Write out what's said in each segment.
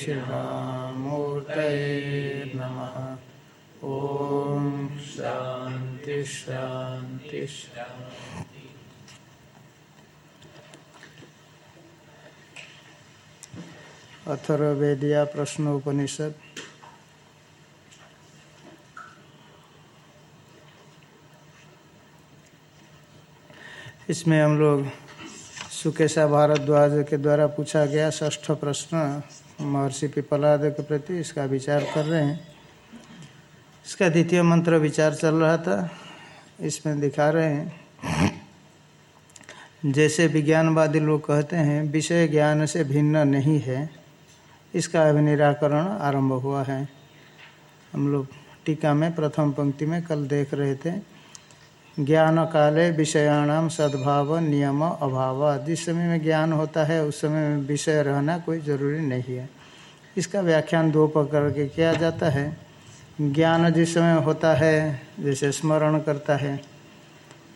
दक्षिणामूर्तये नमः। ॐ शान्ति शान्ति शान्ति। अथर्वेदिया प्रश्नोपनिषद। इसमें हम लोग सुकेशा भारद्वाज के द्वारा पूछा गया ष्ठ प्रश्न महर्षि पिपलाद के प्रति इसका विचार कर रहे हैं। इसका द्वितीय मंत्र विचार चल रहा था। इसमें दिखा रहे हैं, जैसे विज्ञानवादी लोग कहते हैं, विषय ज्ञान से भिन्न नहीं है। इसका अभी निराकरण आरंभ हुआ है। हम लोग टीका में प्रथम पंक्ति में कल देख रहे थे। ज्ञान काले विषयाणाम सद्भाव, नियम, अभाव जिस समय में ज्ञान होता है, उस समय में विषय रहना कोई ज़रूरी नहीं है। इसका व्याख्यान दो प्रकार के किया जाता है। ज्ञान जिस समय होता है, जैसे स्मरण करता है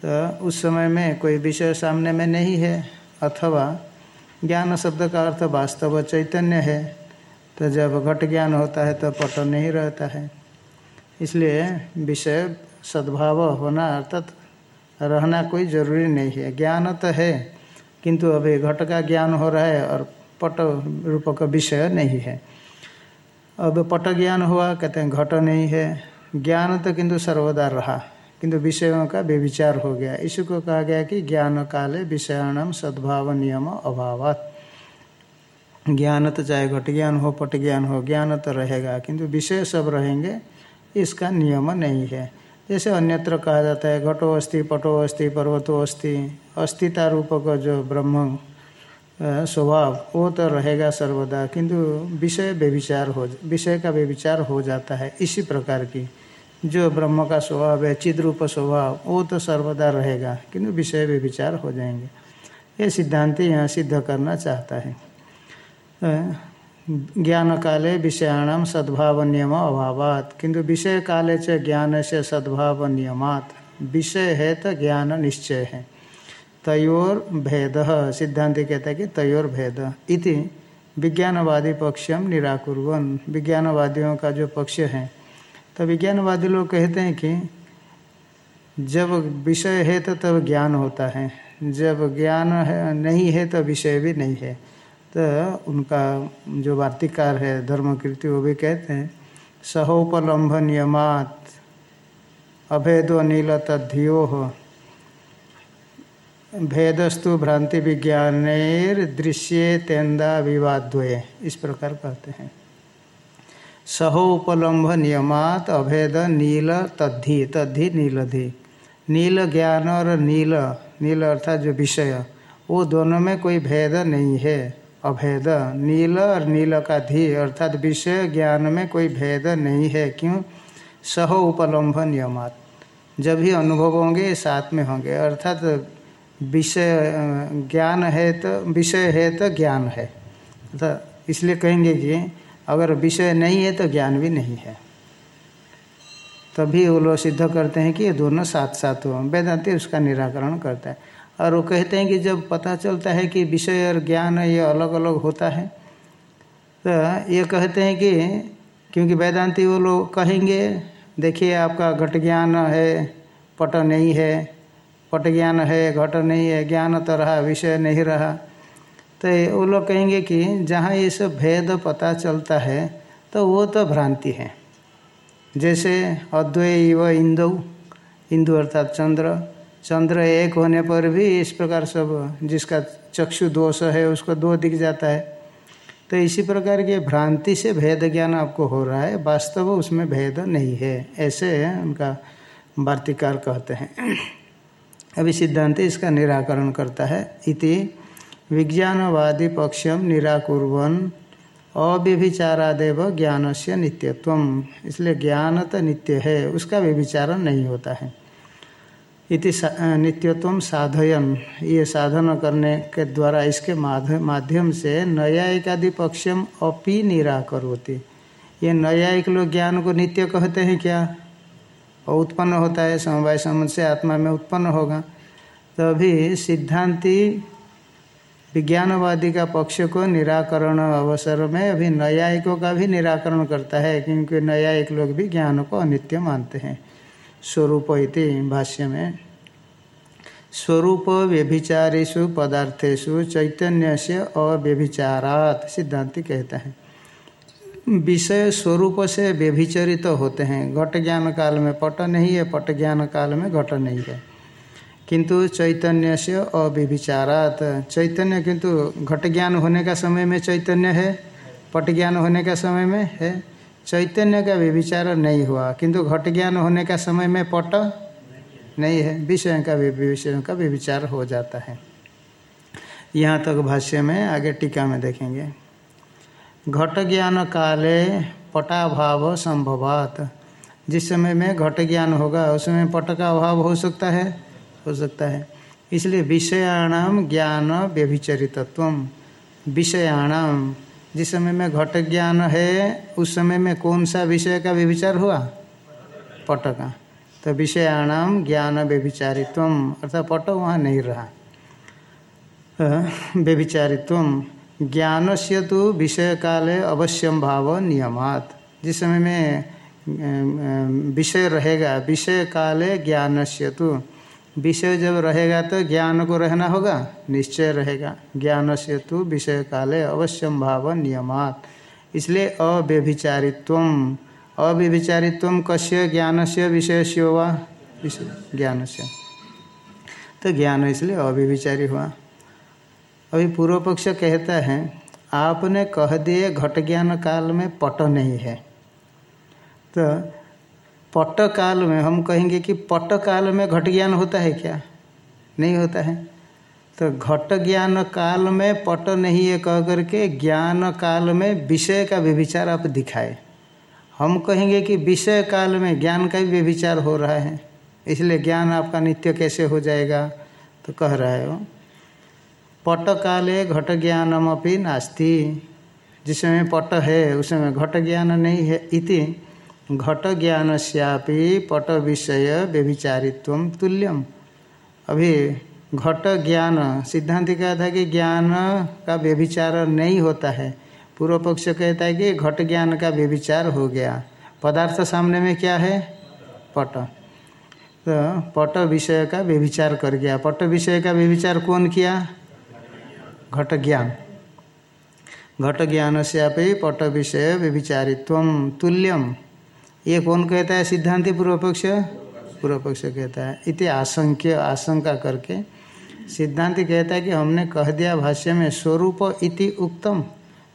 तो उस समय में कोई विषय सामने में नहीं है, अथवा ज्ञान शब्द का अर्थ वास्तव चैतन्य है तो जब घट ज्ञान होता है तो पट नहीं रहता है। इसलिए विषय सद्भाव होना अर्थात रहना कोई ज़रूरी नहीं है। ज्ञान तो है, किंतु अभी घट का ज्ञान हो रहा है और पट रूप का विषय नहीं है। अब पट ज्ञान हुआ, कहते हैं घट नहीं है। ज्ञान तो किंतु सर्वदा रहा, किंतु विषयों का व्यविचार हो गया। इसी को कहा गया कि ज्ञान काले विषयाणम सद्भाव नियम अभावात। ज्ञान तो चाहे घट ज्ञान हो, पट ज्ञान हो, ज्ञान तो रहेगा, किंतु विषय सब रहेंगे, इसका नियम नहीं है। जैसे अन्यत्र कहा जाता है। घटो अस्थि पटो अस्थि पर्वतो अस्थि अस्थिता रूप का जो ब्रह्म स्वभाव, वो तो रहेगा सर्वदा। किंतु विषय व्यविचार हो, विषय का व्यविचार हो जाता है इसी प्रकार की। जो ब्रह्म का स्वभाव है चिद रूप स्वभाव, वो तो सर्वदा रहेगा। किंतु विषय व्यविचार हो जाएँगे। ये सिद्धांत यहाँ सिद्ध करना चाहता है। ज्ञान काले विषयाणाम सद्भाव नियम अभावात। किंतु विषय काले च ज्ञान से सद्भाव नियमात विषय है तो ज्ञान निश्चय। है तयोर भेद। सिद्धांत कहता है कि तयोर भेद। इति विज्ञानवादी पक्षम निराकुर्वन। विज्ञानवादियों का जो पक्ष है तो विज्ञानवादी लोग कहते हैं कि जब विषय है तो तब ज्ञान होता है। जब ज्ञान नहीं है तो विषय भी नहीं है। तो उनका जो वार्तिकार है धर्मकृति वो भी कहते हैं सहोपलम्भ नियमात अभेदो नील तद्धियो भेदस्तु भ्रांति विज्ञान दृश्य तेंदा विवाद्वय। इस प्रकार कहते हैं। सहोपलम्भ नियमात अभेद नील तद्धि तद्धि नीलधि। नील ज्ञान और नील। नील अर्थात जो विषय। वो दोनों में कोई भेद नहीं है। अभेद। नील और नील का धी अर्थात विषय ज्ञान में कोई भेद नहीं है। क्यों? सह उपलम्भ नियमात। जब भी अनुभव होंगे, साथ में होंगे। अर्थात विषय, ज्ञान है तो विषय है तो ज्ञान है। तो इसलिए कहेंगे कि अगर विषय नहीं है तो ज्ञान भी नहीं है। तभी वो लोग सिद्ध करते हैं कि ये दोनों साथ साथ हो। वेदांति उसका निराकरण करता है। और वो कहते हैं कि जब पता चलता है कि विषय और ज्ञान ये अलग अलग होता है तो ये कहते हैं कि क्योंकि वेदांति वो लोग कहेंगे, देखिए, आपका घट ज्ञान है, पट नहीं है, पट ज्ञान है, घट नहीं है, ज्ञान तो रहा, विषय नहीं रहा। तो वो लोग कहेंगे कि जहाँ ये सब भेद पता चलता है तो वो तो भ्रांति है। जैसे अद्वैय व इंदु इंदु अर्थात चंद्र चंद्र एक होने पर भी इस प्रकार सब जिसका चक्षु दोष है, उसको दो दिख जाता है। तो इसी प्रकार के भ्रांति से भेद ज्ञान आपको हो रहा है, वास्तव उसमें भेद नहीं है, ऐसे उनका वार्तिकार कहते हैं। अभी सिद्धांत इसका निराकरण करता है। इति विज्ञानवादी पक्षम निराकुर्वन अव्यभिचारादेव ज्ञान से नित्यत्व इसलिए ज्ञान तो नित्य है, उसका व्यभिचारण नहीं होता है। इति नित्यत्व साधयन ये साधन करने के द्वारा इसके माध्यम से न्यायिक आदि पक्षम अपि निराकरोति। ये न्यायिक लोग ज्ञान को नित्य कहते हैं क्या? और उत्पन्न होता है, समवाय समझ से आत्मा में उत्पन्न होगा। तो सिद्धांति विज्ञानवादी का पक्ष को निराकरण अवसर में अभी न्यायिकों का भी निराकरण करता है, क्योंकि न्यायिक लोग भी ज्ञान को अनित्य मानते हैं। स्वरूप इति भाष्य में स्वरूप व्यभिचारेशु पदार्थेशु चैतन्य से अव्यभिचारात सिद्धांति कहता है। विषय स्वरूप से व्यभिचरित तो होते हैं। घट ज्ञान काल में पट नहीं है, पट ज्ञान काल में घट नहीं है। किंतु चैतन्य से अव्यभिचारात, चैतन्य किंतु घट ज्ञान होने का समय में चैतन्य है, पट ज्ञान होने का समय में है। चैतन्य का व्यभिचार नहीं हुआ, किंतु घट ज्ञान होने का समय में पट नहीं है, विषय का विषय का विचार हो जाता है। यहाँ तक तो भाष्य में आगे टीका में देखेंगे। घट ज्ञान काले पटाभाव संभवात। जिस समय में घट ज्ञान होगा, उस समय पट का अभाव हो सकता है, हो सकता है। इसलिए विषयाणाम ज्ञान व्यभिचरितत्व विषयाणाम जिस समय में घट ज्ञान है, उस समय में कौन सा विषय का व्यभिचार हुआ? पट का तो विषयाणाम ज्ञान व्यभिचारित्व अर्थात पट वहाँ नहीं रहा। व्यभिचारित्व ज्ञान से तो विषय काले अवश्यम भाव नियमात। जिस समय में विषय रहेगा विषय काले ज्ञान से तो। विषय जब रहेगा तो ज्ञान को रहना होगा, निश्चय रहेगा। ज्ञान से तो विषय काले अवश्यम भाव नियमात। इसलिए अव्यभिचारित्व। अव्यभिचारित्व कस्य? ज्ञान से विषय से हुआ ज्ञान से तो ज्ञान इसलिए अव्यभिचारी हुआ। अभी पूर्व पक्ष कहता है, आपने कह दिए घट ज्ञान काल में पट नहीं है। तो पट काल में, हम कहेंगे कि पट काल में घट ज्ञान होता है क्या? नहीं होता है। तो घट ज्ञान काल में पट नहीं है कह करके ज्ञान काल में विषय का व्यभिचार आप दिखाए। हम कहेंगे कि विषय काल में ज्ञान का भी व्यभिचार हो रहा है। इसलिए ज्ञान आपका नित्य कैसे हो जाएगा? तो कह रहा है वो पट काले घट ज्ञानम अपनी नास्ति। जिसमें पट है, उसमें घट ज्ञान नहीं है इति। घट ज्ञान श्यापी पट विषय व्यभिचारित्व तुल्यम। अभी घट ज्ञान सिद्धांत कहा था कि ज्ञान का व्यभिचार नहीं होता है। पूर्व पक्ष कहता है कि घट ज्ञान का व्यभिचार हो गया। पदार्थ सामने में क्या है? पट। तो पट विषय का व्यभिचार कर गया। पट विषय का व्यभिचार कौन किया? घट ज्ञान घट ज्ञान से आप पट विषय व्यभिचारित्व तुल्यम। ये कौन कहता है? सिद्धांति पूर्व पक्ष पूर्व पक्ष कहता है। इति आशंक्य, आशंका करके सिद्धांति कहता है कि हमने कह दिया भाष्य में, स्वरूप इति उक्तम।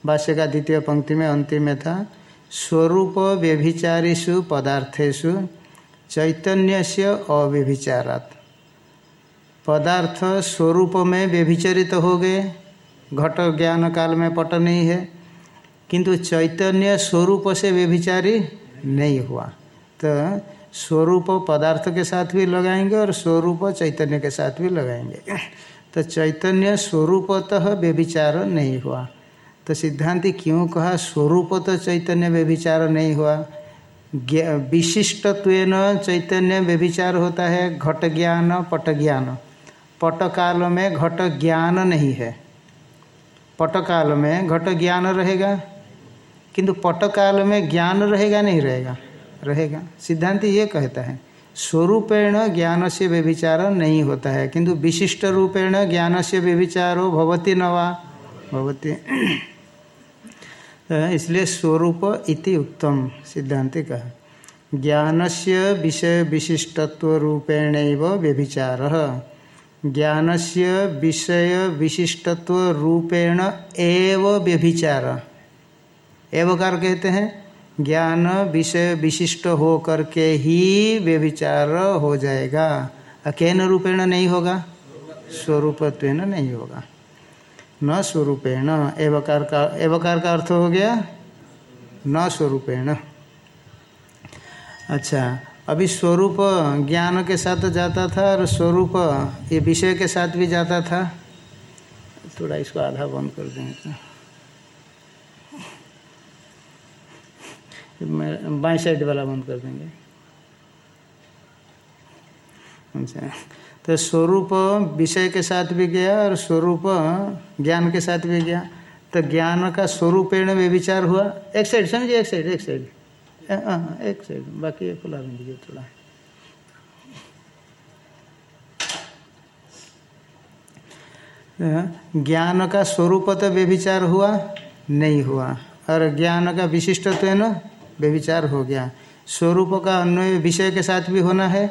भाष्य का द्वितीय पंक्ति में, अंतिम में था, स्वरूप व्यभिचारीषु पदार्थेशु चैतन्य से अव्यभिचारात। पदार्थ स्वरूप में व्यभिचरित तो हो गए। घट ज्ञान काल में पट नहीं है। किंतु चैतन्य स्वरूप से व्यभिचारी नहीं हुआ। तो स्वरूप पदार्थ के साथ भी लगाएँगे और स्वरूप चैतन्य के साथ भी लगाएँगे। तो चैतन्य स्वरूपतः व्यभिचार नहीं हुआ। तो सिद्धांति क्यों कहा स्वरूप तो चैतन्य व्यभिचार नहीं हुआ? विशिष्टत्व चैतन्य व्यभिचार होता है, घट ज्ञान, पट ज्ञान। पट काल में घट ज्ञान नहीं है। पट काल में घट ज्ञान रहेगा? किंतु पट काल में ज्ञान रहेगा नहीं रहेगा। रहेगा। सिद्धांत ये कहता है, स्वरूपेण ज्ञान से व्यभिचार नहीं होता है। किंतु विशिष्ट रूपेण ज्ञान से व्यभिचारो भवती नवा भवती। इसलिए स्वरूप इति उत्तम सिद्धांति कहा। ज्ञान से विषय विशिष्टत्व रूपेण व्यभिचार। ज्ञान से विषय विशिष्टत्व रूपेण एव व्यभिचार। एवकार कहते हैं, ज्ञान विषय विशिष्ट हो करके ही व्यभिचार हो जाएगा। अकेन रूपेण नहीं होगा स्वरूपत्व नहीं होगा। न स्वरूपेण, एवकार का एवकार का अर्थ हो गया, न स्वरूपेण। अच्छा अभी स्वरूप ज्ञान के साथ जाता था और स्वरूप ये विषय के साथ भी जाता था। थोड़ा इसको आधा बंद कर देंगे बाएँ साइड वाला बंद कर देंगे। अच्छा। तो स्वरूप विषय के साथ भी गया और स्वरूप ज्ञान के साथ भी गया। तो ज्ञान का स्वरूपेण में विचार हुआ। एक साइड समझिए, एक साइड एक साइड एक साइड बाकी खुला दीजिए थोड़ा। ज्ञान का स्वरूप तो व्यभिचार हुआ, नहीं हुआ। और ज्ञान का विशिष्टत्व तो न व्यभिचार हो गया। स्वरूप का अन्वय विषय के साथ भी होना है।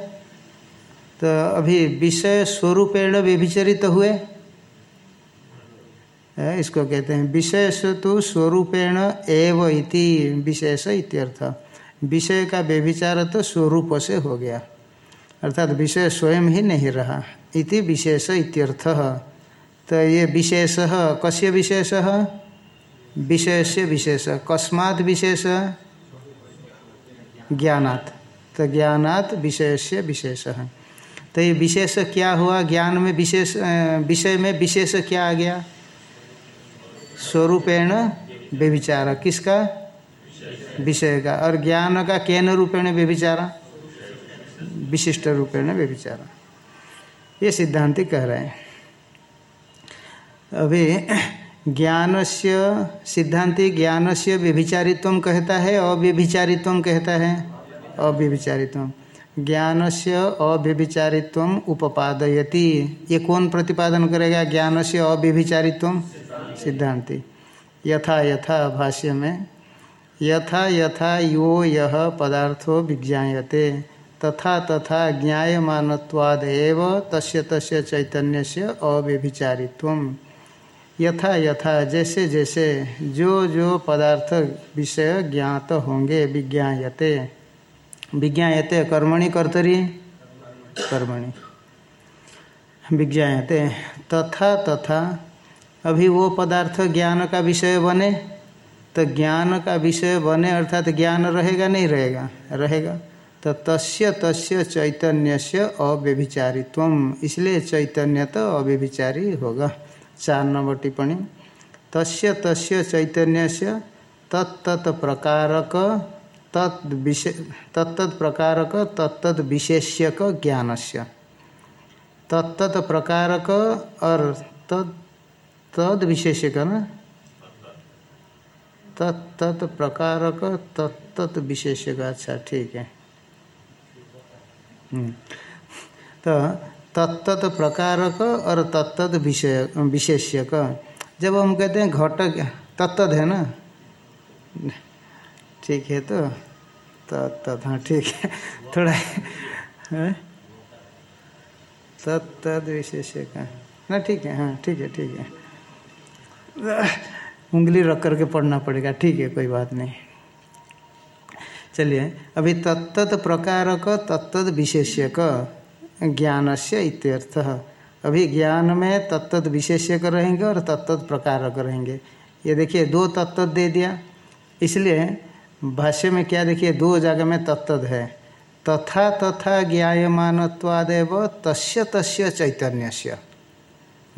तो अभी विषय स्वरूपेण व्यभिचरित तो हुए इसको कहते हैं विशेष तो स्वरूपेण एव इति विशेष इत्यर्थ। विषय का व्यभिचार तो स्वरूप से हो गया। अर्थात विषय स्वयं ही नहीं रहा। इति विशेष इत्यर्थ। तो ये विशेष, कस्य विशेष? विषय से विशेष। कस्मात् विशेष? ज्ञानात्। तो ज्ञानात् से विशेष। है तो ये विशेष क्या हुआ? ज्ञान में विशेष विषय में विशेष क्या आ गया? स्वरूपेण व्यभिचार। किसका? विषय का। और ज्ञान का केन रूपेण व्यभिचारा? विशिष्ट रूपेण व्यभिचारा। ये सिद्धांति कह रहे हैं। अभी ज्ञान से सिद्धांति ज्ञान से व्यभिचारित्व कहता है, अव्यभिचारित्व कहता है। अव्यभिचारित्व। ज्ञान से अव्यभिचारित्व उपादयति ये कौन प्रतिपादन करेगा? ज्ञान से अव्यभिचारित्व? सिद्धांति। यथा यथा भाष्य में, यथा यथा यो यह पदार्थो विज्ञाते तथा तथा ज्ञायमानवादेव तस्य तस्य चैतन्य से अव्यभिचारित्व यथा यथा, जैसे जैसे, जो जो पदार्थ विषय ज्ञात होंगे, विज्ञायते। विज्ञायते कर्मणि कर्तरी? कर्मणि। विज्ञायते। तथा तथा, अभी वो पदार्थ ज्ञान का विषय बने तो ज्ञान का विषय बने अर्थात तो ज्ञान रहेगा, नहीं रहेगा? रहेगा। तो तस्य तस्य चैतन्य से अव्यभिचारित्व इसलिए चैतन्य तो अव्यभिचारी होगा। चार नंबर टिप्पणी। तस्य तस्य चैतन्य से तत्त प्रकारक, तत् विशे तत्त प्रकारक तत्त विशेष्यक ज्ञान से तत्त प्रकारक और तद तद विशेष्यक न? तत्त प्रकारक तत्त विशेष्यक। अच्छा ठीक है। हम्म। तो तत्त प्रकारक और तत्त विषय, विशेष्यक। जब हम कहते हैं घट तत्त है ना? ठीक है तो? तत्त हाँ ठीक है। थोड़ा तत्त विशेष्यक ना, ठीक है हाँ ठीक है ठीक है। उंगली रख करके पढ़ना पड़ेगा, ठीक है, कोई बात नहीं। चलिए, अभी तत्त प्रकारक तत्त विशेष्यक। ज्ञान से इत्यर्थ। अभी ज्ञान में तत्त विशेष्य कर रहेंगे और तत्त प्रकार कर रहेंगे। ये देखिए, दो तत्त दे दिया। इसलिए भाष्य में क्या देखिए, दो जगह में तत्त है। तथा तथा ज्ञायमानत्वादेव तस्य तस्य चैतन्य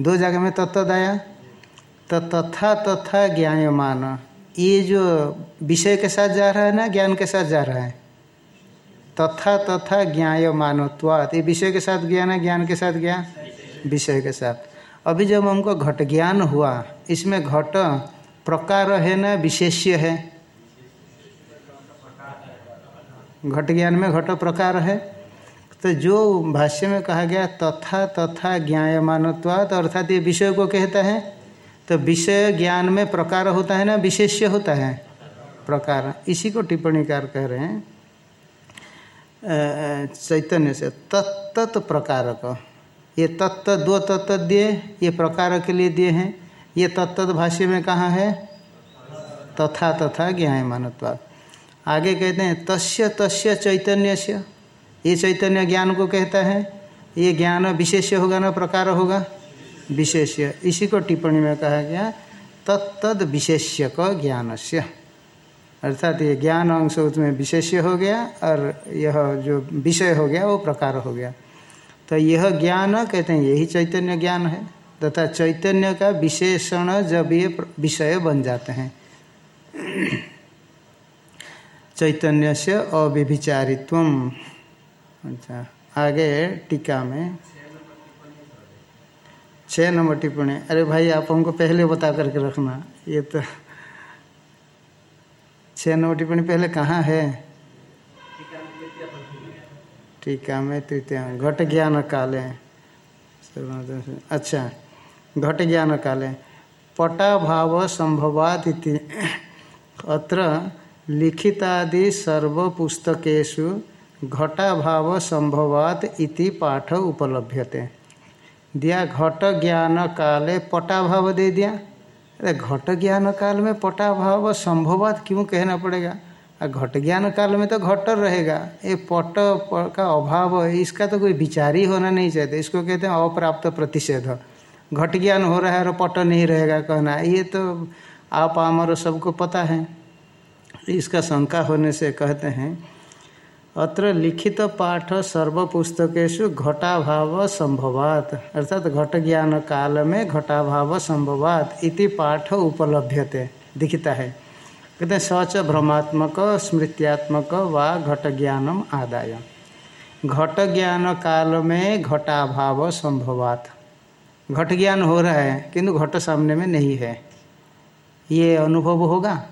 दो जगह में तत्त आया। तो तथा तथा ज्ञायमान। ये जो विषय के साथ जा रहा है ना, ज्ञान के साथ जा रहा है तथा तथा ज्ञाय मानवत्वात ये विषय के साथ ज्ञान है, ज्ञान के साथ ज्ञान? विषय के साथ। अभी जब हमको घट ज्ञान हुआ, इसमें घट प्रकार है ना, विशेष्य है? घट ज्ञान में घट प्रकार है? तो जो भाष्य में कहा गया, तथा तथा ज्ञायमानत्वात, अर्थात ये विषय को कहता है तो विषय ज्ञान में प्रकार होता है ना, विशेष्य होता है? प्रकार। इसी को टिप्पणीकार कह रहे हैं। चैतन्य से तत्त प्रकार का ये तत्त दो तत्त दिए, ये प्रकार के लिए दिए हैं। ये तत्त भाष्य में कहाँ है? तथा तथा ज्ञायमानत्वाद आगे कहते हैं, तस्य तस्य चैतन्य से ये चैतन्य ज्ञान को कहता है। ये ज्ञान विशेष्य होगा ना, प्रकार होगा? विशेष्य। इसी को टिप्पणी में कहा गया तत्द विशेष्य का ज्ञान से अर्थात ये ज्ञान अंश उसमें विशेष्य हो गया और यह जो विषय हो गया वो प्रकार हो गया। तो यह ज्ञान कहते हैं, यही चैतन्य ज्ञान है। तथा चैतन्य का विशेषण जब ये विषय बन जाते हैं। चैतन्य से अव्यभिचारित्व अच्छा आगे टीका में। छः नंबर टिप्पणी। अरे भाई, आप हमको पहले बता करके रखना। ये तो छः नंबर टिप्पणी पहले कहाँ है? टीका में तृतीय घट ज्ञान काले। अच्छा घट ज्ञान काले। पटा भाव संभवात अत्र लिखितादि सर्व पुस्तकेशु घटा भाव संभवात इति पाठ उपलभ्यते। दिया घट ज्ञान काले पटा भाव दे दिया। अरे घट ज्ञान काल में पटा भाव संभवात क्यों कहना पड़ेगा? और घट ज्ञान काल में तो घट रहेगा। ये पट का अभाव, इसका तो कोई विचार ही होना नहीं चाहते इसको कहते हैं अप्राप्त प्रतिषेध। घट ज्ञान हो रहा है और पट नहीं रहेगा कहना। ये तो आप, आमर सबको पता है। इसका शंका होने से कहते हैं अत्र लिखित पाठ सर्व पुस्तकेशु घटाभाव संभवात। अर्थात घट ज्ञान काल में घटाभाव संभवात इति पाठ उपलभ्यते दिखता है। कहते हैं, सच भ्रमात्मक, स्मृत्यात्मक व घट ज्ञानम आदाय। घट ज्ञान काल में घटाभाव संभवात। घट ज्ञान हो रहा है, किंतु घट सामने में नहीं है। ये अनुभव होगा?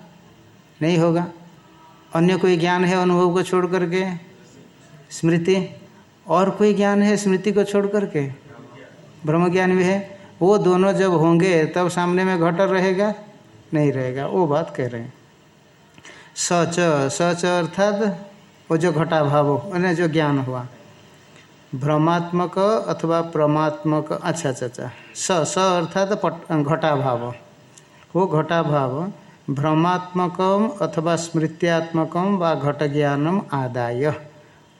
नहीं होगा? अन्य कोई ज्ञान है अनुभव को छोड़ करके? स्मृति? और कोई ज्ञान है स्मृति को छोड़ करके? ब्रह्म ज्ञान भी है। वो दोनों जब होंगे, तब सामने में घटर रहेगा? नहीं रहेगा। वो बात कह रहे हैं। सच सच अर्थात वो जो घटा भाव मैंने जो ज्ञान हुआ। भ्रमात्मक अथवा प्रमात्मक अच्छा अच्छा अच्छा। स स अर्थात घटा भाव वो घटा भाव भ्रमात्मकम अथवा स्मृत्यात्मकम व घट ज्ञानम आदाय।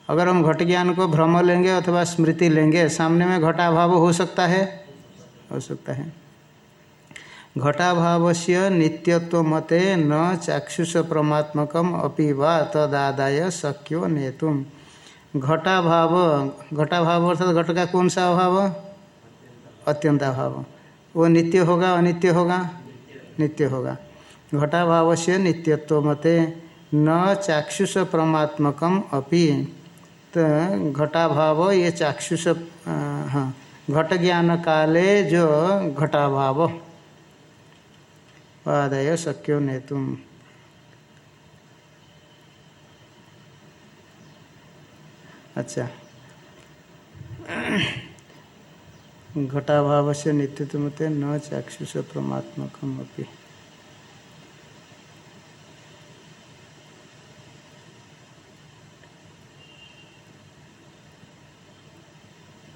अगर हम घट ज्ञान को भ्रम लेंगे अथवा स्मृति लेंगे, सामने में घटाभाव हो सकता है? हो सकता है। घटाभाव से नित्यत्व मते न चाक्षुष प्रमात्मकम अपि वा तदादाय शक्यो नेतुम। घटाभाव घटाभाव अर्थात घट का कौन सा अभाव? अत्यंताभाव वो नित्य होगा, अनित्य होगा? नित्य होगा। घटाभाव से नित्यत्व मते न चाक्षुष परमात्मकम अपि। तो घटाभाव ये चाक्षुष हाँ घट ज्ञान काले जो घटाभाव। पादय शक्यो नेतुम। अच्छा। घटाभाव से नित्यत्व मते न चाक्षुष परमात्मकम अपनी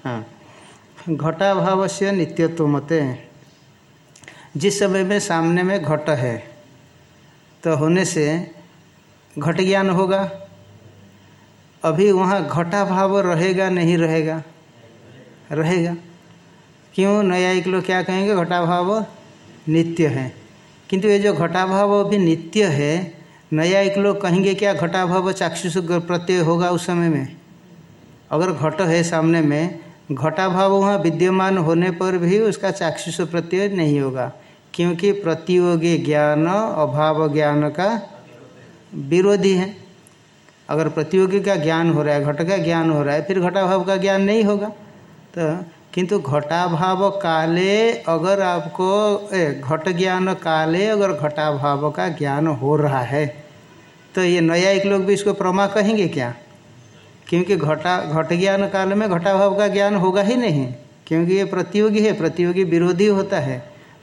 हाँ। घटाभाव से नित्यत्व मते। जिस समय में सामने में घट है तो होने से घट ज्ञान होगा। अभी वहाँ घटा भाव रहेगा, नहीं रहेगा? रहेगा। क्यों? न्यायिक लोग क्या कहेंगे? घटा भाव नित्य है। किंतु ये जो घटा भाव अभी नित्य है न्यायिक लोग कहेंगे, क्या घटा भाव चाक्षुष प्रत्यय होगा उस समय में? अगर घट है सामने में घटा भाव वहाँ विद्यमान होने पर भी उसका चाक्षुष प्रत्यय नहीं होगा, क्योंकि प्रतियोगी ज्ञान, अभाव ज्ञान का विरोधी है। अगर प्रतियोगी का ज्ञान हो रहा है, घट का ज्ञान हो रहा है, फिर घटाभाव का ज्ञान नहीं होगा। तो किंतु घटाभाव काले अगर आपको घट ज्ञान काले अगर घटाभाव का ज्ञान हो रहा है तो ये नया एक लोग भी इसको प्रमा कहेंगे क्या? क्योंकि घटा, घट ज्ञान काल में घटाभाव का ज्ञान होगा ही नहीं, क्योंकि ये प्रतियोगी है, प्रतियोगी विरोधी होता है।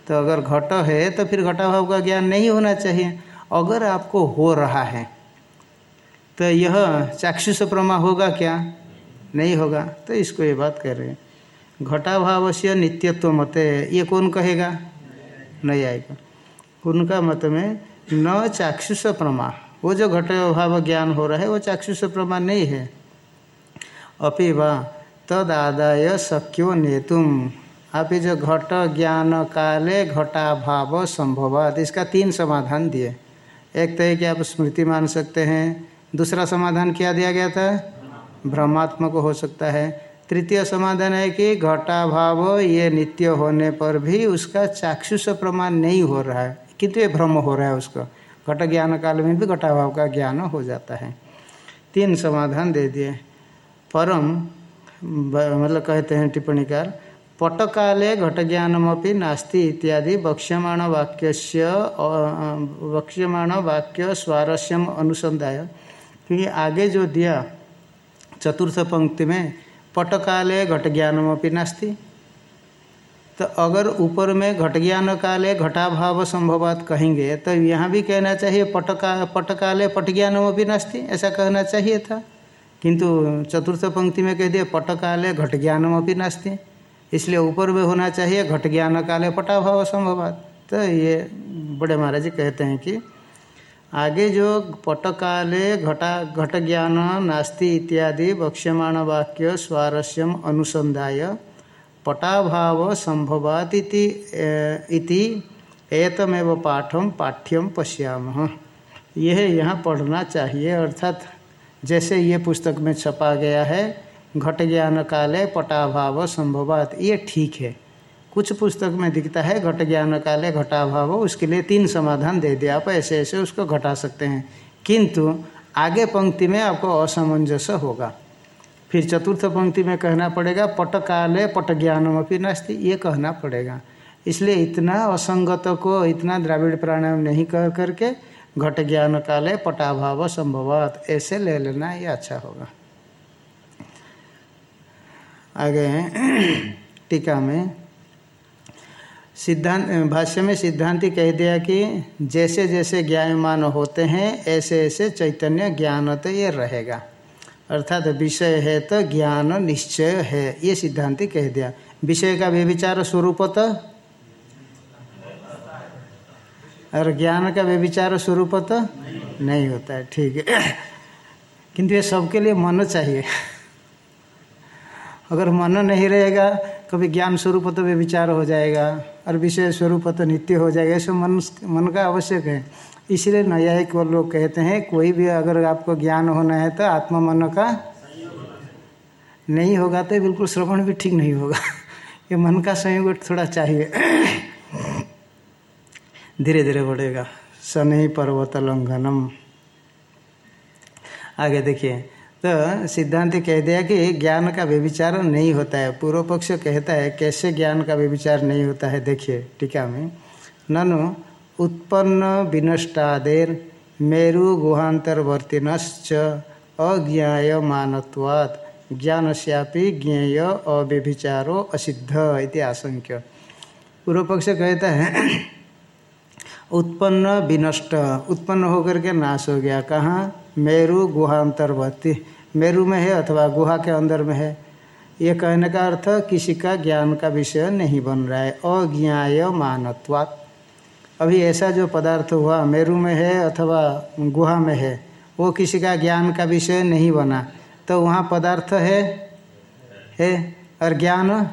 तो अगर घट है तो फिर घटाभाव का ज्ञान नहीं होना चाहिए। अगर आपको हो रहा है तो यह चाक्षुष प्रमा होगा क्या? नहीं होगा। तो इसको ये बात कह रहे हैं। घटाभाव से नित्यत्व मत ये कौन कहेगा? नहीं आएगा। उनका मत में न चाक्षुष प्रमा। वो जो घट भाव ज्ञान हो रहा है, वो चाक्षुष प्रमा नहीं है। अपि वा तद आदाय शक्यो नेतुम आप जो घट ज्ञान काले घटा भाव संभवात। इसका तीन समाधान दिए। एक तो है कि आप स्मृति मान सकते हैं। दूसरा समाधान क्या दिया गया था? भ्रमात्मक हो सकता है। तृतीय समाधान है कि घटा भाव ये नित्य होने पर भी उसका चाक्षुष प्रमाण नहीं हो रहा है। किंतु ये भ्रम हो रहा है उसका? घट ज्ञान काल में भी घटाभाव का ज्ञान हो जाता है। तीन समाधान दे दिए। परम मतलब कहते हैं टिप्पणीकार, पटकाले घट ज्ञानमपि नास्ति इत्यादि वक्ष्यमाण वाक्य वक्ष्यमाण वाक्य स्वारस्यम अनुसंधाय क्योंकि आगे जो दिया, चतुर्थ पंक्ति में, पटकाले घट ज्ञानमपि नास्ति तो अगर ऊपर में घट ज्ञान काले घटाभाव संभवात कहेंगे तो यहाँ भी कहना चाहिए, पटका, पटकाले पट ज्ञानमपि नास्ति ऐसा कहना चाहिए था। किंतु चतुर्थ पंक्ति में कह दिया दिए पटकाले घट ज्ञानमपि नास्ति। इसलिए ऊपर में होना चाहिए घट ज्ञान काले पटाभाव संभवात। तो ये बड़े महाराज जी कहते हैं कि आगे जो पटकाले घटा घट ज्ञान नास्ति इत्यादि वक्ष्यमाण वाक्य स्वारस्यम अनुसंधाय, पटाभाव संभवात इति एतमेव पाठम पाठ्यम पश्याम। यह यहाँ पढ़ना चाहिए, अर्थात जैसे ये पुस्तक में छपा गया है, घट ज्ञान काले पटाभाव संभवात। ये ठीक है। कुछ पुस्तक में दिखता है, घट ज्ञान काले घटाभाव, उसके लिए तीन समाधान दे दिया। आप ऐसे ऐसे उसको घटा सकते हैं। किंतु आगे पंक्ति में आपको असमंजस होगा। फिर चतुर्थ पंक्ति में कहना पड़ेगा, पट काले पट ज्ञानम अपनी नास्ती। ये कहना पड़ेगा। इसलिए इतना असंगत को इतना द्राविड़ प्राणायाम नहीं कह करके घट ज्ञान काले पटाभाव संभवत। ऐसे ले लेना, ये अच्छा होगा। आगे टीका में। सिद्धांत, भाष्य में सिद्धांति कह दिया कि जैसे जैसे ज्ञायमान होते हैं, ऐसे ऐसे चैतन्य ज्ञान तो ये रहेगा। अर्थात विषय है तो ज्ञान निश्चय है, ये सिद्धांति कह दिया। विषय का व्यविचार स्वरूप तो और ज्ञान का व्यविचार स्वरूप तो नहीं नहीं होता है, ठीक है। किंतु ये सबके लिए मन चाहिए। अगर मन नहीं रहेगा, कभी ज्ञान स्वरूप तो व्यविचार हो जाएगा, और विषय स्वरूप तो नित्य हो जाएगा, ऐसे मन मन का आवश्यक है। इसलिए न्यायिक लोग कहते हैं, कोई भी अगर आपको ज्ञान होना है तो आत्मा मन का नहीं होगा तो बिल्कुल श्रवण भी ठीक नहीं होगा। ये मन का संयोग थोड़ा चाहिए। धीरे धीरे बढ़ेगा। शनि पर्वत लंघनम। आगे देखिए तो सिद्धांत कह दिया कि ज्ञान का व्यविचार नहीं होता है। पूर्व पक्ष कहता है, कैसे ज्ञान का व्यविचार नहीं होता है? देखिए, टीका में, ननु, उत्पन्न विनष्टादेर मेरु गुहांतरवर्तिनश्च अज्ञाय मानवात् ज्ञान श्यापी ज्ञेय अव्यभिचारो असिद्ध इति आशंक्य। पूर्व पक्ष कहता है उत्पन्न विनष्ट। उत्पन्न होकर के नाश हो गया। कहाँ? मेरु गुहा अंतर्वर्ती मेरु में है अथवा गुहा के अंदर में है? ये कहने का अर्थ, किसी का ज्ञान का विषय नहीं बन रहा है। अज्ञाय मानत्वात् अभी ऐसा जो पदार्थ हुआ, मेरु में है अथवा गुहा में है, वो किसी का ज्ञान का विषय नहीं बना। तो वहाँ पदार्थ है? है। और ज्ञान?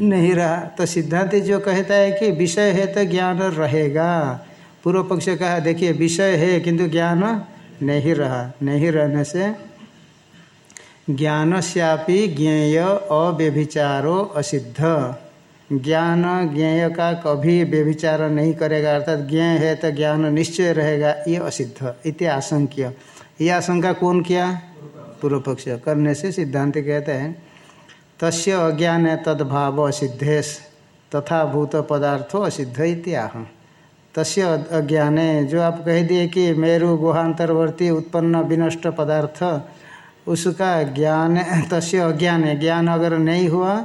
नहीं रहा। तो सिद्धांत जो कहता है कि विषय है तो ज्ञान रहेगा। पूर्व पक्ष कहा, देखिए, विषय है किंतु ज्ञान नहीं रहा। नहीं रहने से ज्ञान श्यापी ज्ञेय अव्यभिचारो असिद्ध। ज्ञान ज्ञेय का कभी व्यभिचार नहीं करेगा, अर्थात ज्ञेय है तो ज्ञान निश्चय रहेगा, ये असिद्ध, इति आशंक्य। ये आशंका कौन किया? पूर्व पक्ष। करने से सिद्धांत कहते हैं तस्य अज्ञान तद्भाव असिद्धेश तथा भूत पदार्थो असिद्ध इत्याह तस्य अज्ञान, जो आप कह दिए कि मेरु गुहांतरवर्ती उत्पन्न विनष्ट पदार्थ, उसका ज्ञान, तस्य अज्ञान, ज्ञान अगर नहीं हुआ,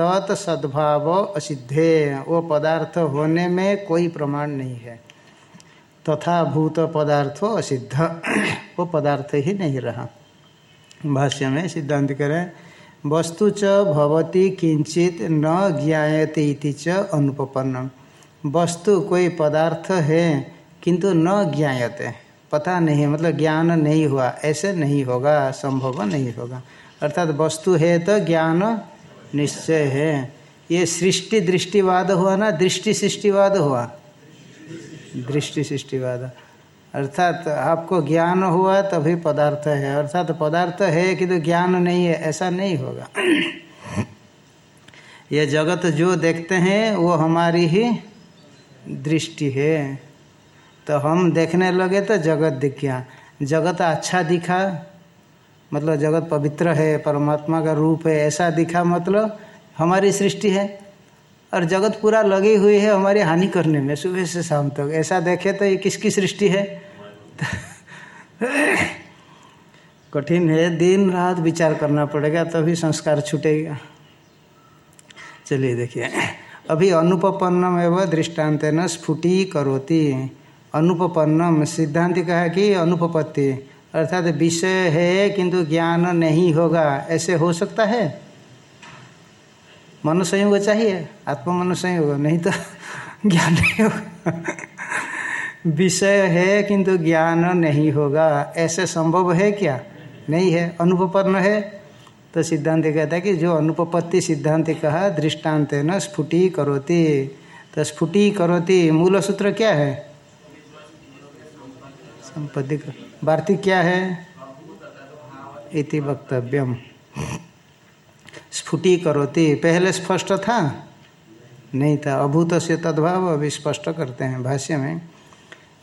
तत् सद्भाव असिद्धे। वो पदार्थ होने में कोई प्रमाण नहीं है। तथा भूत पदार्थो असिद्ध। वो पदार्थ ही नहीं रहा। भाष्य में सिद्धांत करें वस्तु च भवती किंचित न ज्ञायते इति च अनुपन्न वस्तु कोई पदार्थ है किंतु न ज्ञायते। पता नहीं मतलब ज्ञान नहीं हुआ, ऐसे नहीं होगा, संभव नहीं होगा। अर्थात वस्तु है तो ज्ञान निश्चय है। ये सृष्टि दृष्टिवाद हुआ ना, दृष्टि सृष्टिवाद हुआ? दृष्टि सृष्टिवाद। अर्थात आपको ज्ञान हुआ तभी पदार्थ है। अर्थात पदार्थ है कि तो ज्ञान नहीं है, ऐसा नहीं होगा। यह जगत जो देखते हैं, वो हमारी ही दृष्टि है। तो हम देखने लगे तो जगत दिख गया। जगत अच्छा दिखा मतलब जगत पवित्र है, परमात्मा का रूप है, ऐसा दिखा मतलब हमारी सृष्टि है। और जगत पूरा लगी हुई है हमारी हानि करने में, सुबह से शाम तक। तो। ऐसा देखे तो ये किसकी सृष्टि है? कठिन है, दिन रात विचार करना पड़ेगा, तभी संस्कार छूटेगा। चलिए देखिए। अभी अनुपन्नम एवं दृष्टांत न स्फुटी करोती। अनुपन्नम सिद्धांत कहा कि अनुपपत्ति, अर्थात विषय है किंतु ज्ञान नहीं होगा। ऐसे हो सकता है? मनो संयोग चाहिए आत्म मनो संयोग नहीं तो ज्ञान नहीं होगा विषय है किंतु ज्ञान नहीं होगा। ऐसे संभव है क्या? नहीं है। अनुपन्न है। तो सिद्धांत कहता है कि जो अनुपपत्ति सिद्धांत कहा, दृष्टांत न स्फुटी करोती तो स्फुटी करोती मूल सूत्र क्या है? संपत्ति वार्तिक क्या है? इति वक्तव्यम। स्फुटी करोती। पहले स्पष्ट था? नहीं था। अभूत से तद्भाव अभी स्पष्ट करते हैं भाष्य में।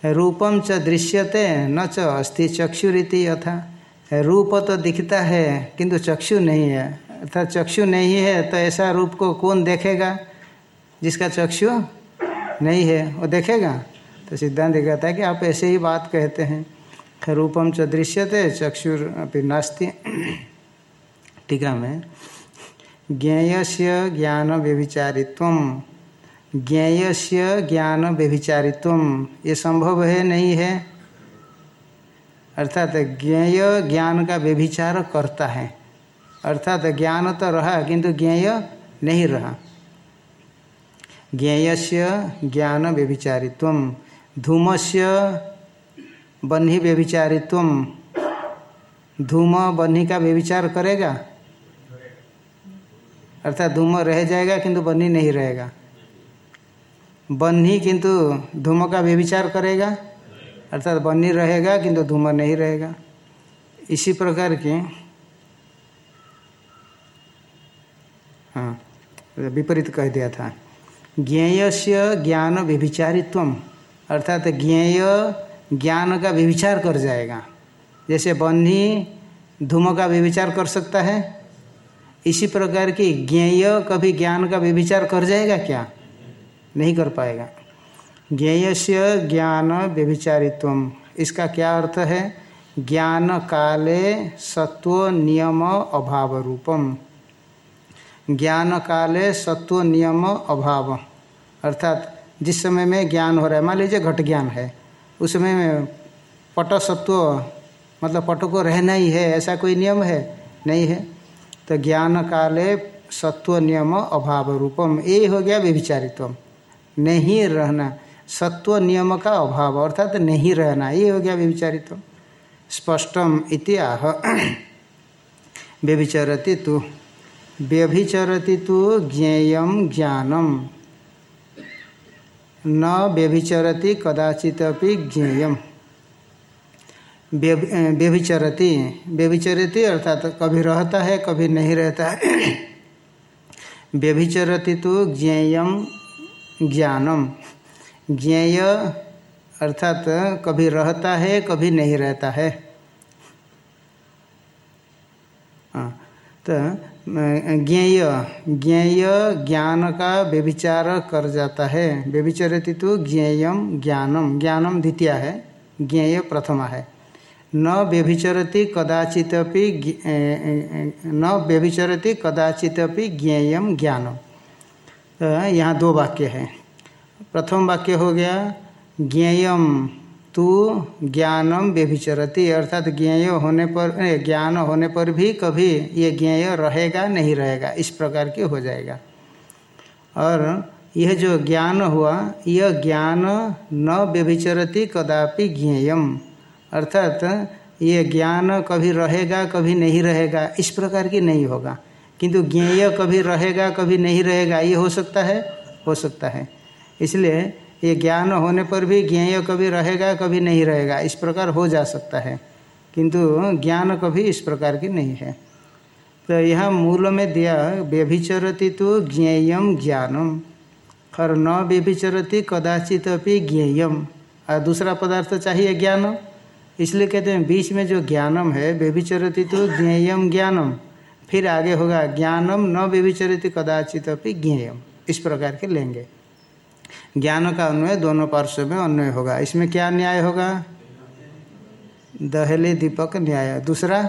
रूपम च दृश्यते, न च अस्थि चक्षुरीति यथा। रूप तो दिखता है, किंतु चक्षु नहीं है। अर्थात चक्षु नहीं है तो ऐसा रूप को कौन देखेगा? जिसका चक्षु नहीं है, वो देखेगा? तो सिद्धांत कहता है कि आप ऐसे ही बात कहते हैं। रूपम च दृश्यते, चक्षुर अपनी नास्ति। टीका में ज्ञेय से ज्ञान व्यभिचारित्व ज्ञेय से ज्ञान व्यभिचारित्व ये संभव है, नहीं है? अर्थात ज्ञेय ज्ञान का व्यभिचार करता है। अर्थात ज्ञान तो रहा, किंतु ज्ञेय नहीं रहा। ज्ञेय से ज्ञान व्यभिचारित्व धूम से बन्ही व्यभिचारित्व धूम बन्ही का व्यभिचार करेगा? अर्थात धूम रह जाएगा किंतु बन्ही नहीं रहेगा। बन्ही किंतु धूम का व्यभिचार करेगा, अर्थात बन्ही रहेगा किंतु धूम नहीं रहेगा। इसी प्रकार के हाँ विपरीत कह दिया था। ज्ञेय से ज्ञान व्यभिचारित्व अर्थात ज्ञेय ज्ञान का व्यविचार कर जाएगा। जैसे बन्ही धूम का व्यविचार कर सकता है इसी प्रकार की ज्ञेय कभी ज्ञान का व्यभिचार कर जाएगा क्या? नहीं कर पाएगा। ज्ञेय से ज्ञान व्यभिचारित्व इसका क्या अर्थ है? ज्ञान काले सत्व नियम अभाव रूपम ज्ञान काले सत्व नियम अभाव। अर्थात जिस समय में ज्ञान हो रहा है, मान लीजिए घट ज्ञान है, उस समय में पट सत्व मतलब पट को रहना ही है, ऐसा कोई नियम है? नहीं है। तो ज्ञान काले सत्व नियम अभाव रूपम ये हो गया व्यभिचारित्व नहीं रहना। सत्व नियम का अभाव, अर्थात नहीं रहना। ये हो गया व्यभिचारित्व स्पष्टम इति आह। व्यभिचरति तो। व्यभिचरति तो ज्ञेयम ज्ञानम। न व्यभिचरती कदाचित ज्ञेयम। व्यभिचरती। व्यभिचरती अर्थात तो कभी रहता है, कभी नहीं रहता है। व्यभिचरती तो ज्ञेयम ज्ञानम। ज्ञेय अर्थात तो कभी रहता है, कभी नहीं रहता है। तो ज्ञेय ज्ञेय ज्ञान का व्यभिचार कर जाता है। व्यभिचरती तो ज्ञेयम ज्ञानम। ज्ञानम द्वितीय है। ज्ञेय प्रथमा है। न व्यभिचरती कदाचित न व्यभिचरती कदाचित ज्ञेयम ज्ञानम तो यहाँ दो वाक्य है। प्रथम वाक्य हो गया ज्ञेयम तू ज्ञानम व्यभिचरती, अर्थात ज्ञेय होने पर ज्ञान होने पर भी कभी ये ज्ञेय रहेगा, नहीं रहेगा, इस प्रकार के हो जाएगा। और यह जो ज्ञान हुआ, यह ज्ञान न व्यभिचरती कदापि ज्ञेयम। अर्थात ये ज्ञान कभी रहेगा, कभी नहीं रहेगा, इस प्रकार की नहीं होगा। किंतु ज्ञेय कभी रहेगा, कभी नहीं रहेगा, ये हो सकता है, हो सकता है। इसलिए ये ज्ञान होने पर भी ज्ञेय कभी रहेगा, कभी नहीं रहेगा, इस प्रकार हो जा सकता है। किंतु ज्ञान कभी इस प्रकार की नहीं है। तो यहाँ मूल में दिया, व्यभिचरती तो ज्ञेयम ज्ञानम। और न व्यभिचरती कदाचित अपनी ज्ञेयम। और दूसरा पदार्थ चाहिए ज्ञान? इसलिए कहते हैं, बीच में जो ज्ञानम है, व्यभिचरती तो ज्ञेयम ज्ञानम। फिर आगे होगा, ज्ञानम न व्यभिचरती कदाचित अपनी ज्ञेयम। इस प्रकार के लेंगे। ज्ञान का अन्वय दोनों पार्श्व में अन्वय होगा। इसमें क्या न्याय होगा? दहली दीपक न्याय। दूसरा,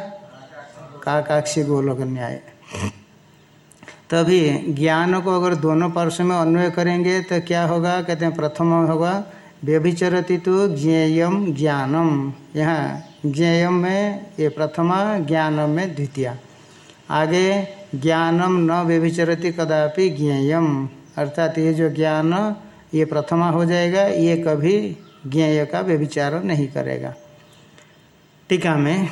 काकाक्षी गोलक न्याय। तभी ज्ञान को अगर दोनों पार्श्व में अन्वय करेंगे तो क्या होगा? कहते हैं, प्रथम होगा व्यभिचरती तो ज्ञेयम ज्ञानम। यहाँ ज्ञेयम में ये प्रथमा, ज्ञानम में द्वितीय। आगे, ज्ञानम न व्यभिचरती कदापि ज्ञेयम। अर्थात ये जो ज्ञान, ये प्रथमा हो जाएगा, ये कभी ज्ञेय का व्यभिचार नहीं करेगा। टीका में,